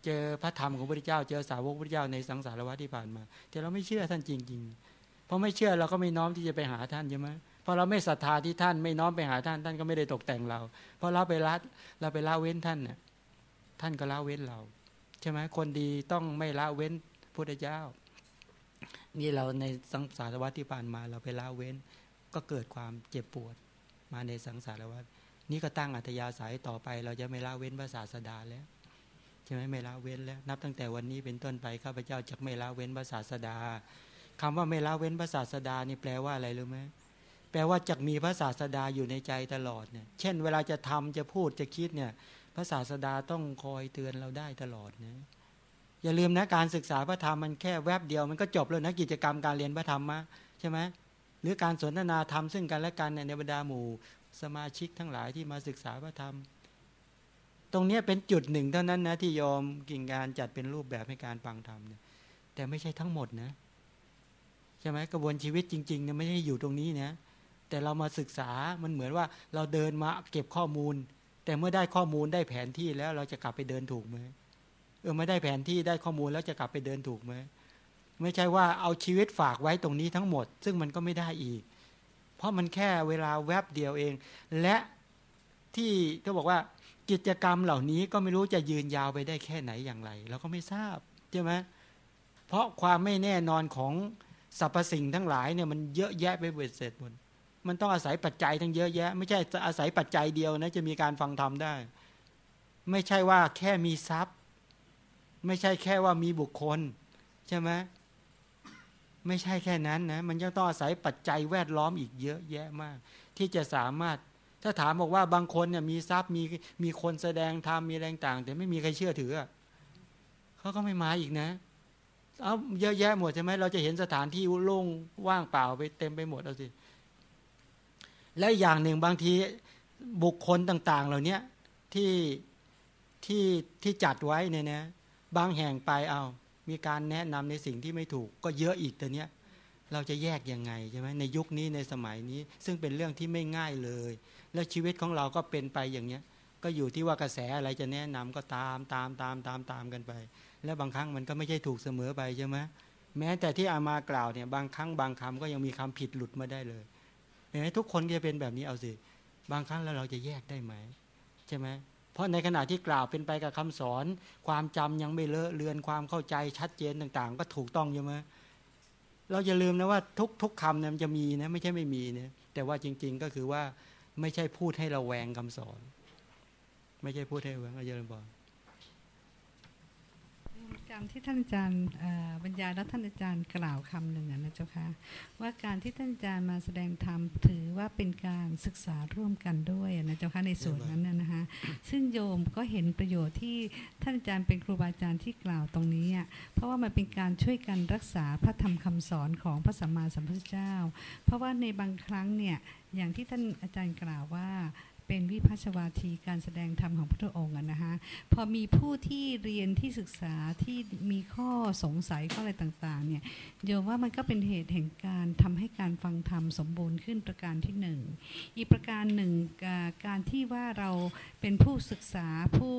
เจอพระธรรมของพระเจ้า เจอสาวกพระเจ้าในสังสารวัฏที่ผ่านมา แต่เราไม่เชื่อท่านจริงๆเพราะไม่เชื่อเราก็ไม่น้อมที่จะไปหาท่านใช่ไหมพอเราไม่ศรัทธาที่ท่านไม่น้อมไปหาท่าน ท่านก็ไม่ได้ตกแต่งเรา เพราะเราไปละเราไปละเว้นท่านเนี่ยท่านก็ละเว้นเราใช่ไหมคนดีต้องไม่ละเว้นพระเจ้า นี่เราในสังสารวัฏที่ผ่านมา เราไปละเว้น ก็เกิดความเจ็บปวดมาในสังสารวัฏ นี่ก็ตั้งอัธยาศัยต่อไป เราจะไม่ละเว้นพระศาสดาแล้วใช่ไหมไม่ละเว้นแล้ว นับตั้งแต่วันนี้เป็นต้นไปข้าพเจ้าจะไม่ละเว้นพระศาสดาคำว่าไม่ละเว้นพระศาสดานี่แปลว่าอะไรรู้ไหมแปลว่าจะมีพระศาสดาอยู่ในใจตลอดเนี่ยเช่น เวลาจะทำจะพูดจะคิดเนี่ยพระศาสดาต้องคอยเตือนเราได้ตลอดนะอย่าลืมนะการศึกษาพระธรรมมันแค่แวบเดียวมันก็จบแล้วนะกิจกรรมการเรียนพระธรรมมาใช่ไหมหรือการสนทนาธรรมซึ่งกันและกันในบรรดาหมู่ สมาชิกทั้งหลายที่มาศึกษาพระธรรม ตรงนี้เป็นจุดหนึ่งเท่านั้นนะที่ยอมกิ่งการจัดเป็นรูปแบบให้การฟังธรรมเนี่ยแต่ไม่ใช่ทั้งหมดนะใช่ไหมกระบวนชีวิตจริงๆเนี่ยไม่ใช่อยู่ตรงนี้นะแต่เรามาศึกษามันเหมือนว่าเราเดินมาเก็บข้อมูล แต่เมื่อได้ข้อมูลได้แผนที่แล้วเราจะกลับไปเดินถูกไหมเออไม่ได้แผนที่ได้ข้อมูลแล้วจะกลับไปเดินถูกไหมไม่ใช่ว่าเอาชีวิตฝากไว้ตรงนี้ทั้งหมด ซึ่งมันก็ไม่ได้อีก ราะมันแค่เวลาแวบเดียวเอง และที่เขาบอกว่ากิจกรรมเหล่านี้ก็ไม่รู้จะยืนยาวไปได้แค่ไหนอย่างไรเราก็ไม่ทราบใช่ไหมเพราะความไม่แน่นอนของสรรพสิ่งทั้งหลายเนี่ยมันเยอะแยะไปเบ็ดเสร็จหมดมันต้องอาศัยปัจจัยทั้งเยอะแยะ ไม่ใช่อาศัยปัจจัยเดียวนะจะมีการฟังธรรมได้ ไม่ใช่ว่าแค่มีทรัพย์ ไม่ใช่แค่ว่ามีบุคคล ใช่ไหม ไม่ใช่แค่นั้นนะมันยังต้องอาศัยปัจจัยแวดล้อมอีกเยอะแยะมาก ที่จะสามารถถ้าถามบอกว่าบางคนเนี่ยมีทรัพย์มีมีคนแสดงธรรมมีแรงต่างแต่ไม่มีใครเชื่อถือเขาก็ไม่มาอีกนะเอาเยอะแยะหมดใช่ไหมเราจะเห็นสถานที่โล่งว่างเปล่าไปเต็มไปหมดเอาสิและอย่างหนึ่งบางทีบุคคลต่าง ๆ เหล่านี้ที่ที่ที่จัดไว้เนี่ยนะบางแห่งไปเอา มีการแนะนำในสิ่งที่ไม่ถูกก็เยอะอีกแต่เนี้ยเราจะแยกยังไงใช่ไหมในยุคนี้ในสมัยนี้ ซึ่งเป็นเรื่องที่ไม่ง่ายเลย แล้วชีวิตของเราก็เป็นไปอย่างเนี้ย ก็อยู่ที่ว่ากระแสอะไรจะแนะนำก็ตามตามตามตามตามกันไป แล้วบางครั้งมันก็ไม่ใช่ถูกเสมอไปใช่ไหมแม้แต่ที่อามากล่าวเนี่ยบางครั้งบางคำก็ยังมีคำผิดหลุดมาได้เลยเห็นไหมทุกคนจะเป็นแบบนี้เอาสิบางครั้งแล้วเราจะแยกได้ไหมใช่ไหม เพราะในขณะที่กล่าวเป็นไปกับคำสอน ความจำยังไม่เลอะเลือนความเข้าใจชัดเจนต่าง ๆ ก็ถูกต้องอยู่มั้ยเราอย่าลืมนะว่าทุกทุกคำเนี่ยมันจะมีนะไม่ใช่ไม่มีเนี่ยแต่ว่าจริง ๆ ก็คือว่าไม่ใช่พูดให้เราแวงคำสอน ไม่ใช่พูดให้แวงอาจารย์บอก จำที่ท่านอาจารย์บรรยายแล้วท่านอาจารย์กล่าวคำหนึ่งนะเจ้าค่ะว่าการที่ท่านอาจารย์มาแสดงธรรมถือว่าเป็นการศึกษาร่วมกันด้วยนะเจ้าค่ะในส่วนนั้นนะคะซึ่งโยมก็เห็นประโยชน์ที่ท่านอาจารย์เป็นครูบาอาจารย์ที่กล่าวตรงนี้เพราะว่ามันเป็นการช่วยกันรักษาพระธรรมคำสอนของพระสัมมาสัมพุทธเจ้า เพราะว่าในบางครั้งเนี่ยอย่างที่ท่านอาจารย์กล่าวว่า เป็นวิพัชวาทีการแสดงธรรมของพระองค์นะคะพอมีผู้ที่เรียนที่ศึกษาที่มีข้อสงสัยข้ออะไรต่างๆเนี่ยโยมว่ามันก็เป็นเหตุแห่งการทำให้การฟังธรรมสมบูรณ์ขึ้นประการที่หนึ่งอีกประการหนึ่งการที่ว่าเราเป็นผู้ศึกษาผู้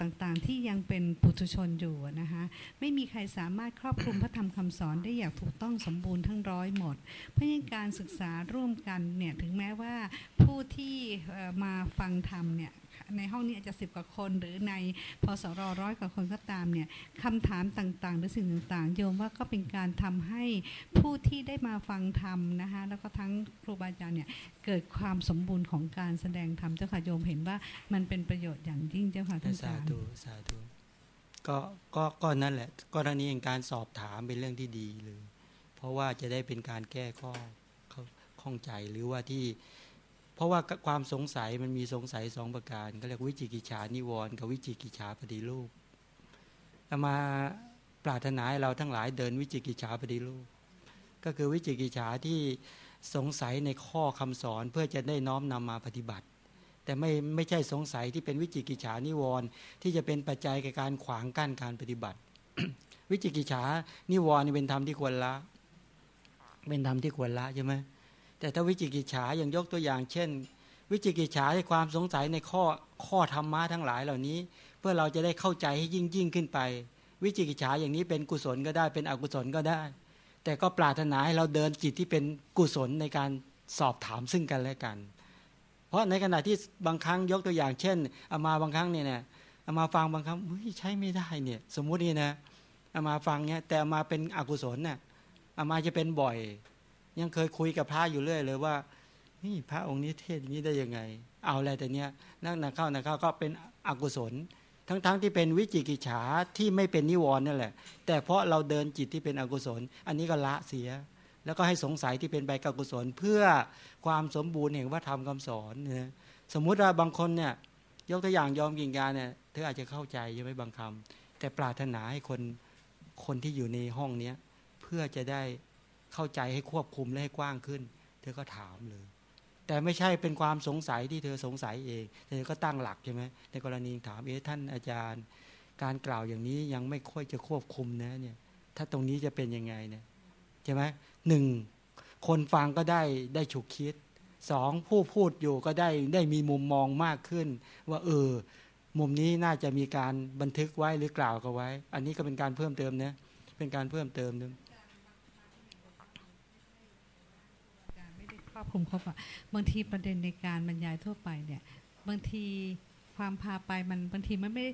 ต่างๆที่ยังเป็นปุถุชนอยู่นะคะไม่มีใครสามารถครอบคลุมพระธรรมคำสอนได้อย่างถูกต้องสมบูรณ์ทั้งร้อยหมด เพราะฉะนั้นการศึกษาร่วมกันเนี่ยถึงแม้ว่าผู้ที่มาฟังธรรมเนี่ยในห้องนี้อาจจะสิบกว่าคนหรือในพสรร้อยกว่าคนก็ตามเนี่ยคำถามต่างๆ หรือสิ่งต่างๆ โยมว่าก็เป็นการทำให้ผู้ที่ได้มาฟังธรรมนะคะแล้วก็ทั้งครูบาอาจารย์เนี่ยเกิดความสมบูรณ์ของการแสดงธรรมเจ้าค่ะโยมเห็นว่ามันเป็นประโยชน์อย่างยิ่งเจ้าค่ะท่านอาสาจารย์ธุสาธุก็ก็ก็นั่นแหละกรณีแห่งการสอบถามเป็นเรื่องที่ดีเลย เพราะว่าจะได้เป็นการแก้ข้อข้อข้องใจหรือว่าที่ เพราะว่าความสงสัยมันมีสงสัยสองประการก็เรียกวิจิกิจฉานิวรณ์กับวิจิกิจฉาปฏิรูปเอามาปรารถนาให้เราทั้งหลายเดินวิจิกิจฉาปฏิรูป ก็คือวิจิกิจฉาที่สงสัยในข้อคำสอนเพื่อจะได้น้อมนำมาปฏิบัติ แต่ไม่ไม่ใช่สงสัยที่เป็นวิจิกิจฉานิวรณ์ที่จะเป็นปัจจัยแก่การขวางกั้นการปฏิบัติ วิจิกิจฉานิวรณ์นี่เป็นธรรมที่ควรละ เป็นธรรมที่ควรละใช่ไหม แต่ถ้าวิจิกิจฉาอย่างยกตัวอย่าง เช่น วิจิกิจฉาในความสงสัยในข้อข้อธรรมะทั้งหลายเหล่านี้ เพื่อเราจะได้เข้าใจให้ยิ่งยิ่งขึ้นไป วิจิกิจฉาอย่างนี้เป็นกุศลก็ได้เป็นอกุศลก็ได้ แต่ก็ปรารถนาให้เราเดินจิตที่เป็นกุศลในการสอบถามซึ่งกันและกัน เพราะในขณะที่บางครั้งยกตัวอย่าง เช่นเอามาบางครั้งเนี่ยนะเอามาฟังบางครั้งอุ๊ยใช้ไม่ได้เนี่ย สมมุตินี่นะเอามาฟังเนี่ยแต่เอามาเป็นอกุศลเนี่ยเอามาจะเป็นบ่อย ยังเคยคุยกับพระอยู่เรื่อยเลยว่านี่พระองค์นี้เทศนี้ได้ยังไง เอาอะไรแต่เนี้ยนั่งนะเข้านะเข้าก็เป็นอกุศล ทั้งๆทที่เป็นวิจิกิจฉาที่ไม่เป็นนิวรณ์นั่นแหละ แต่เพราะเราเดินจิตที่เป็นอกุศล อันนี้ก็ละเสีย แล้วก็ให้สงสัยที่เป็นใบอกุศล เพื่อความสมบูรณ์แห่งว่าทำคำสอนนะสมมุติว่าบางคนเนี่ยยกตัวอย่างยอมกินงาเนี่ยเธออาจจะเข้าใจใช่ไหมบางคำแต่ปรารถนาให้คนคนที่อยู่ในห้องเนี้ยเพื่อจะได้ เข้าใจให้ควบคุมและให้กว้างขึ้น เธอก็ถามเลย แต่ไม่ใช่เป็นความสงสัยที่เธอสงสัยเองเธอก็ตั้งหลักใช่ไหมในกรณีถามเอ๊ะท่านอาจารย์ การกล่าวอย่างนี้ยังไม่ค่อยจะควบคุมนะเนี่ย ถ้าตรงนี้จะเป็นยังไงเนี่ยใช่ไหมหนึ่งคนฟังก็ได้ได้ฉุกคิดสองผู้พูดอยู่ก็ได้ได้มีมุมมองมากขึ้น ว่าเออ มุมนี้น่าจะมีการบันทึกไว้หรือกล่าวกันไว้ อันนี้ก็เป็นการเพิ่มเติมนะเป็นการเพิ่มเติมนึง การไม่ได้ ครอบคลุมครบอะบางทีประเด็นในการบรรยายทั่วไปเนี่ย บางทีความพาไปมันบางทีมันไม่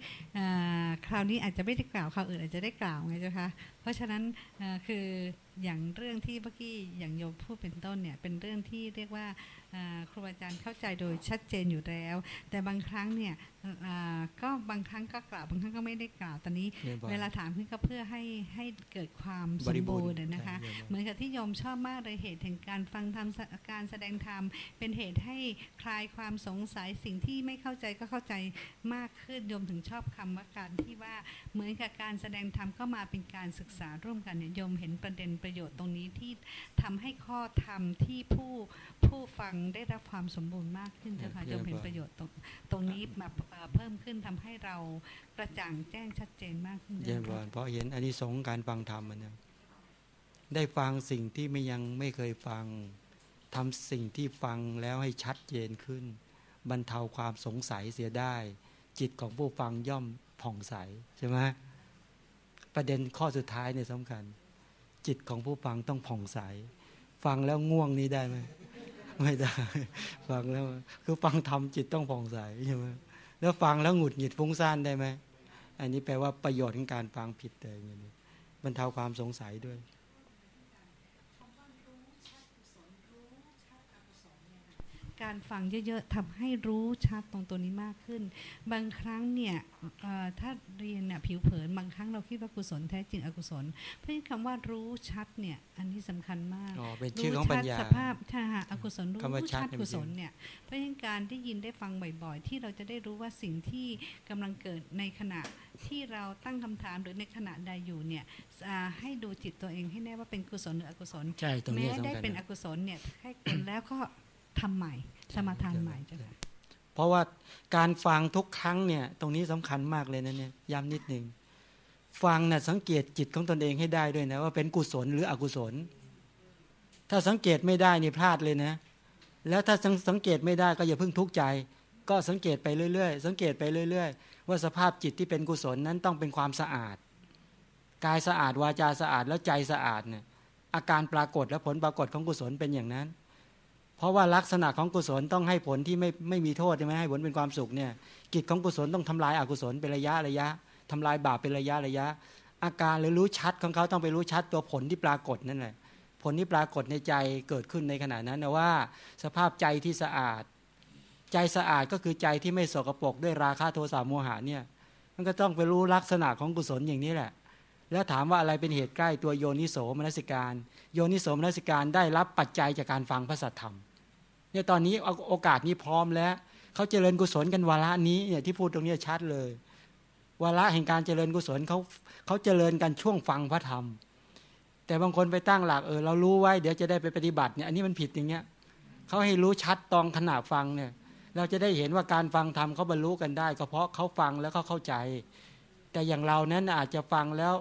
คราวนี้อาจจะไม่ได้กล่าวคราวอื่นอาจจะได้กล่าวไงเจ้าคะเพราะฉะนั้นคืออย่างเรื่องที่เมื่อกี้อย่างโยมพูดเป็นต้นเนี่ยเป็นเรื่องที่เรียกว่าครูอาจารย์เข้าใจโดยชัดเจนอยู่แล้ว แต่บางครั้งเนี่ย ก็บางครั้งก็กล่าวบางครั้งก็ไม่ได้กล่าวตอนนี้นี่ยบอกเวลาถามขึ้นก็เพื่อให้ให้เกิดความสมบูรณ์นะคะใช่เหมือนกับที่โยมชอบมากเลยเหตุแห่งการฟังธรรมการแสดงธรรมเป็นเหตุให้คลายความสงสัยสิ่งที่ไม่เข้าใจก็เข้าใจมากขึ้นโยมถึงชอบคำว่าการที่ว่าเหมือนกับการแสดงธรรมก็มาเป็นการศึกษาร่วมกันเนี่ยโยมเห็นประเด็นประโยชน์ตรงนี้ที่ทำให้ข้อธรรมที่ผู้ผู้ฟังได้รับความสมบูรณ์มากขึ้นเจ้าค่ะโยมเห็นประโยชน์ตรงตรงนี้มาเอ่อเพิ่มขึ้นทำให้เรากระจ่างแจ้งชัดเจนมากขึ้นเจริญพรเพราะเห็นอันนี้สงส์การฟังธรรมมันนะได้ฟังสิ่งที่ไม่ยังไม่เคยฟังทำสิ่งที่ฟังแล้วให้ชัดเจนขึ้น บรรเทาความสงสัยเสียได้ จิตของผู้ฟังย่อมผ่องใสใช่ไหมประเด็นข้อสุดท้ายเนี่ยสำคัญ จิตของผู้ฟังต้องผ่องใส ฟังแล้วง่วงนี้ได้ไหมไม่ได้ ฟังแล้ว คือฟังทำจิตต้องผ่องใสใช่ไหม แล้วฟังแล้วหงุดหงิดฟุ้งซ่านได้ไหมอันนี้แปลว่าประโยชน์ของการฟังผิดเลยอย่างนี้บรรเทาความสงสัยด้วย การฟังเยอะๆทำให้รู้ชัดตรงตัวนี้มากขึ้น บางครั้งเนี่ยเอ่อถ้าเรียนเนี่ยผิวเผินบางครั้งเราคิดว่ากุศลแท้จริงอกุศล เพราะฉะนั้นคำว่ารู้ชัดเนี่ยอันนี้สำคัญมากอ๋อเป็นชื่อของปัญญารู้ชัดสภาพใช่ฮะอกุศลรู้คำว่าชัดชัดเนี่ยกุศลมันเนี่ยเพราะฉะนั้นการได้ยินได้ฟังบ่อยๆ ที่เราจะได้รู้ว่าสิ่งที่กำลังเกิดในขณะที่เราตั้งคำถามหรือในขณะใดอยู่เนี่ยอ่าให้ดูจิตตัวเองให้แน่ว่าเป็นกุศลหรืออกุศลใช่ตรงแม้นี้สำได้คัญเป็นอนะกุศลเนี่ยให้คนแล้วก็ ทำใหม่ สมาทานใหม่จ้าค่ะเพราะว่าการฟังทุกครั้งเนี่ย ตรงนี้สำคัญมากเลยนะเนี่ยย้ำนิดหนึ่งฟังนะ่ะสังเกตจิตของตนเองให้ได้ด้วยนะว่าเป็นกุศลหรืออกุศล ถ้าสังเกตไม่ได้นี่พลาดเลยนะ แล้วถ้าสังเกตไม่ได้ก็อย่าเพิ่งทุกข์ใจ ก็สังเกตไปเรื่อยๆ สังเกตไปเรื่อย ๆ ว่าสภาพจิตที่เป็นกุศลนั้นต้องเป็นความสะอาด กายสะอาดวาจาสะอาดแล้วใจสะอาดเนี่ยอาการปรากฏและผลปรากฏของกุศลเป็นอย่างนั้น เพราะว่าลักษณะของกุศลต้องให้ผลที่ไม่ไม่มีโทษใช่ไหมให้ผลเป็นความสุขเนี่ยกิจของกุศลต้องทำลายอากุศลเป็นระยะระยะทำลายบาปเป็นระยะระยะ อาการหรือรู้ชัดของเขาต้องไปรู้ชัดตัวผลที่ปรากฏนั่นแหละผลที่ปรากฏในใจเกิดขึ้นในขณะนั้นนะว่า สภาพใจที่สะอาด ใจสะอาดก็คือใจที่ไม่สกปรกด้วยราคะโทสะโมหะเนี่ยมันก็ต้องไปรู้ลักษณะของกุศลอย่างนี้แหละ แล้วถามว่าอะไรเป็นเหตุใกล้ตัวโยนิโสมนสิการ โยนิโสมนสิการได้รับปัจจัยจากการฟังพระสัทธรรม เนี่ยตอนนี้โอกาสนี้พร้อมแล้วเขาเจริญกุศลกันวาระนี้เนี่ยที่พูดตรงนี้ชัดเลยวาระแห่งการเจริญกุศลเขาเขาเจริญกันช่วงฟังพระธรรม แต่บางคนไปตั้งหลักเออเรารู้ไว้เดี๋ยวจะได้ไปปฏิบัติเนี่ยอันนี้มันผิดอย่างเงี้ยเขาให้รู้ชัดตองขณะฟังเนี่ยเราจะได้เห็นว่าการฟังธรรมเขาบรรลุกันได้ ก็เพราะเขาฟังแล้วเขาเข้าใจ แต่อย่างเรานั้นอาจจะฟังแล้ว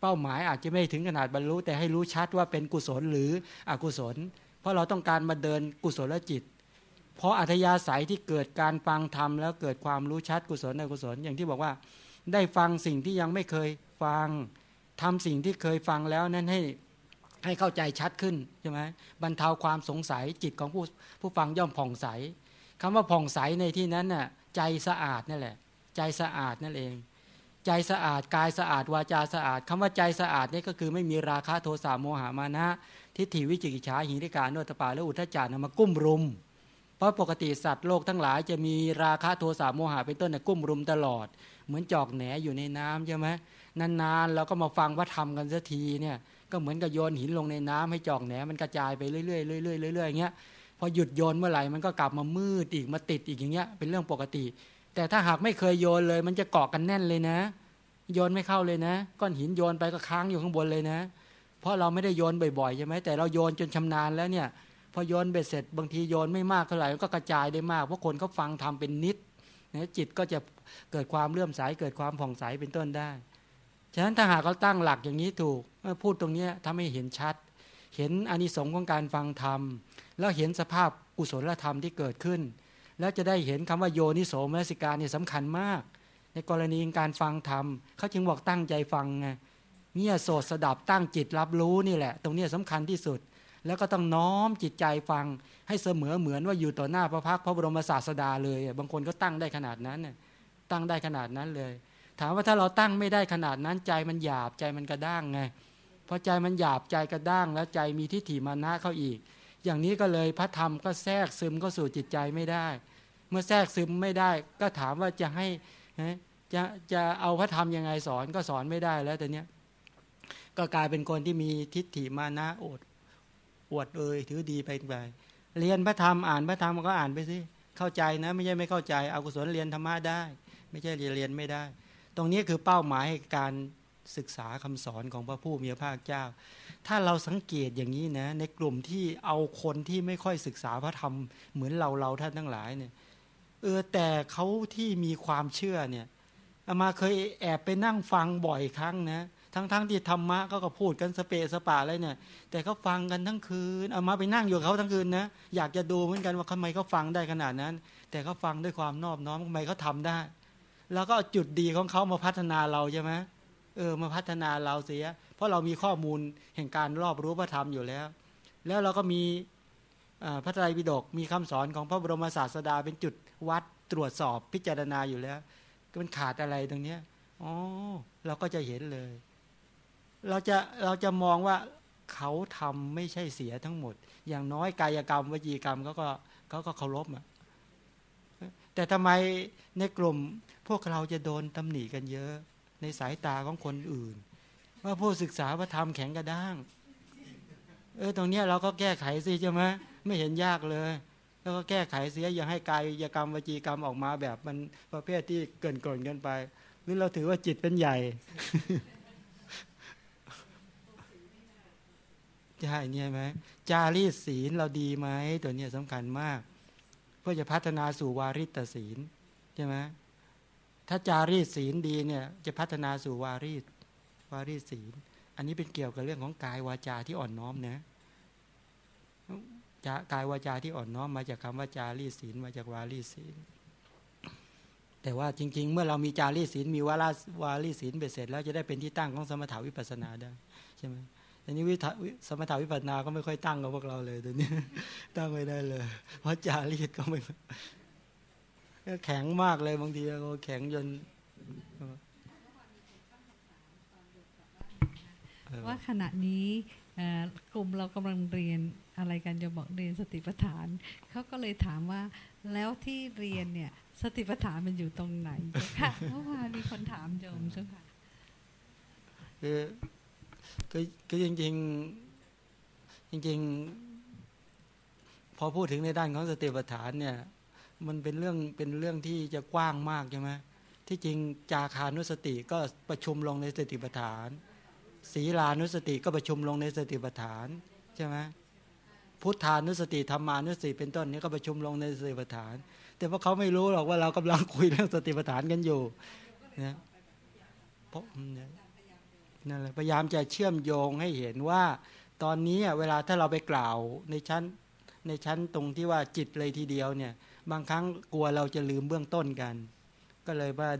เป้าหมายอาจจะไม่ถึงขนาดบรรลุ แต่ให้รู้ชัดว่าเป็นกุศลหรืออกุศล ราะเราต้องการมาเดินกุศลจิต เพราะอัธยาศัยที่เกิดการฟังธรรมแล้วเกิดความรู้ชัดกุศลในกุศลอย่างที่บอกว่า ได้ฟังสิ่งที่ยังไม่เคยฟังทำสิ่งที่เคยฟังแล้วนั้นให้ให้เข้าใจชัดขึ้นใช่ไหมบรรเทาความสงสัยจิตของผู้ผู้ฟังย่อมผ่องใสคำว่าผ่องใสในที่นั้นน่ะใจสะอาดนั่นแหละ ใจสะอาดนั่นเอง ใจสะอาดกายสะอาดวาจาสะอาดคำว่าใจสะอาดนี่ก็คือไม่มีราคะโทสะโมหะมานะทิฏฐิวิจิกิจฉาหิริการโนตปาและอุทธจารนะมากุ้มรุม เพราะปกติสัตว์โลกทั้งหลายจะมีราคะโทสะโมหะเป็นต้นในกุ้มรุมตลอด เหมือนจอกแหนอยู่ในน้ำใช่ไหมนานๆเราก็มาฟังว่าทำกันสักทีเนี่ยก็เหมือนกับโยนหินลงในน้ำให้จอกแหนมันกระจายไปเรื่อยๆเรื่อยๆเรื่อยๆอย่างเงี้ยพอหยุดโยนเมื่อไหร่มันก็กลับมามืดอีกมาติดอีกอย่างเงี้ยเป็นเรื่องปกติ แต่ถ้าหากไม่เคยโยนเลย มันจะเกาะกันแน่นเลยนะ โยนไม่เข้าเลยนะ ก้อนหินโยนไปก็ค้างอยู่ข้างบนเลยนะ เพราะเราไม่ได้โยนบ่อยๆใช่ไหมแต่เราโยนจนชำนาญแล้วเนี่ยพอโยนเบ็ดเสร็จบางทีโยนไม่มากเท่าไหร่ก็กระจายได้มากเพราะคนเขาฟังทำเป็นนิดนะจิตก็จะเกิดความเลื่อมใสเกิดความผ่องใสเป็นต้นได้ ฉะนั้นถ้าหากเขาตั้งหลักอย่างนี้ถูกพูดตรงนี้ทำให้เห็นชัด เห็นอานิสงส์ของการฟังธรรม แล้วเห็นสภาพกุศลธรรมที่เกิดขึ้น แล้วจะได้เห็นคำว่าโยนิโสมนสิการเนี่ยสำคัญมาก ในกรณีการฟังธรรมเขาจึงบอกตั้งใจฟังไงเนี่ยโสดสดับตั้งจิตรับรู้นี่แหละ ตรงนี้สำคัญที่สุด แล้วก็ต้องน้อมจิตใจฟังให้เสมอเหมือนว่าอยู่ต่อหน้าพระพักพระบรมศาสดาเลย บางคนก็ตั้งได้ขนาดนั้นตั้งได้ขนาดนั้นเลย ถามว่าถ้าเราตั้งไม่ได้ขนาดนั้นใจมันหยาบใจมันกระด้างไงพอใจมันหยาบใจกระด้างแล้วใจมีทิฏฐิมานะเข้าอีก อย่างนี้ก็เลยพระธรรมก็แทรกซึมเข้าสู่จิตใจไม่ได้ เมื่อแทรกซึมไม่ได้ ก็ถามว่าจะให้จะจะเอาพระธรรมยังไงสอนก็สอนไม่ได้แล้วแต่เนี้ยก็กลายเป็นคนที่มีทิฏฐิมานะอดอวดเอ่ยถือดีไปไปเรียนพระธรรมอ่านพระธรรมก็อ่านไปสิเข้าใจนะ ไม่ใช่ไม่เข้าใจเอากุศลเรียนธรรมะได้ ไม่ใช่เรียนเรียนไม่ได้ ตรงนี้คือเป้าหมายการ ศึกษาคำสอนของพระผู้มีพระภาคเจ้า ถ้าเราสังเกตอย่างนี้นะ ในกลุ่มที่เอาคนที่ไม่ค่อยศึกษาพระธรรมเหมือนเราเราท่านทั้งหลายเนี่ย เออแต่เขาที่มีความเชื่อเนี่ยมาเคยแอบไปนั่งฟังบ่อยครั้งนะทั้งๆทที่ธรรมะก็ก็พูดกันสเปสปาอะไรเนี่ย แต่เขาฟังกันทั้งคืนเอามาไปนั่งอยู่เขาทั้งคืนนะอยากจะดูเหมือนกันว่าทำไมเขาฟังได้ขนาดนั้น แต่เขาฟังด้วยความนอบน้อมทำไมเขาทาได้ แล้วก็จุดดีของเขามาพัฒนาเราใช่ไหม เออมาพัฒนาเราเสีย เพราะเรามีข้อมูลแห่งการรอบรู้พระธรรมอยู่แล้ว แล้วเราก็มีพระไตรปิฎกมีคำสอนของพระบรมศาสดาเป็นจุดวัดตรวจสอบพิจารณาอยู่แล้วมันขาดอะไรตรงเนี้ยอ๋อเราก็จะเห็นเลย เราจะเราจะมองว่าเขาทำไม่ใช่เสียทั้งหมด อย่างน้อยกายกรรมวจีกรรมเขาก็เขาก็เคารพอะแต่ทำไมในกลุ่มพวกเราจะโดนตำหนิกันเยอะ ในสายตาของคนอื่น ว่าผู้ศึกษาว่าทำแข็งกระด้าง เออตรงนี้เราก็แก้ไขสิใช่ไหมไม่เห็นยากเลย แล้วก็แก้ไขเสียอย่าให้กายกรรมวจีกรรมออกมาแบบมันประเภทที่เกินเกินกันไปหรือเราถือว่าจิตเป็นใหญ่ใช่เนี่ยไหมจารีศีลเราดีไหมตัวเนี้ยสำคัญมาก เพื่อจะพัฒนาสู่วาริตศีลใช่ไหม ถ้าจารีตศีลดีเนี่ยจะพัฒนาสู่วารีตวารีตศีล อันนี้เป็นเกี่ยวกับเรื่องของกายวาจาที่อ่อนน้อมนะจะกายวาจาที่อ่อนน้อมมาจากคำว่าจารีตศีลมาจากวารีตศีล แต่ว่าจริง ๆ เมื่อเรามีจารีตศีลมีวาระวารีศีลเบ็ดเสร็จแล้วจะได้เป็นที่ตั้งของสมถาวิปัสนาได้ใช่ไหมแต่นี้วิสมถาวิปัสสนาก็ไม่ค่อยตั้งกับพวกเราเลยตัวนี้ตั้งไม่ได้เลย เพราะจารีตก็ไม่ ก็แข็งมากเลยบางทีก็แข็งจนเออว่าขณะนี้เอ่อกลุ่มเรากำลังเรียนอะไรกันจะบอกเรียนสติปัฏฐานเขาก็เลยถามว่าแล้วที่เรียนเนี่ยสติปัฏฐานมันอยู่ตรงไหนเจ้าค่ะเมื่อวานมีคนถามโยมเจ้าค่ะคือคือคือจริงๆจริง ๆ พอพูดถึงในด้านของสติปัฏฐานเนี่ย มันเป็นเรื่องเป็นเรื่องที่จะกว้างมากใช่ไหมที่จริงจาคานุสติก็ประชุมลงในสติปัฏฐาน ศีลานุสติก็ประชุมลงในสติปัฏฐานใช่ไหมพุทธานุสติธรรมานุสติเป็นต้นนี้ก็ประชุมลงในสติปัฏฐาน แต่ว่าเขาไม่รู้หรอกว่าเรากำลังคุยเรื่องสติปัฏฐานกันอยู่นะเพราะนั่นแหละพยายามจะเชื่อมโยงให้เห็นว่า ตอนนี้เวลาถ้าเราไปกล่าวในชั้นในชั้นตรงที่ว่าจิตเลยทีเดียวเนี่ย บางครั้งกลัวเราจะลืมเบื้องต้นกัน ก็เลยว่า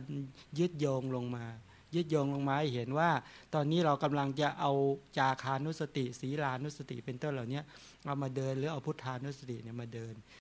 ยึดโยงลงมา ยึดโยงลงมาให้เห็นว่า ตอนนี้เรากำลังจะเอาจาคานุสติ ศีลานุสติเป็นต้นเหล่านี้เอามาเดินหรือเอาพุทธานุสติเนี่ยมาเดิน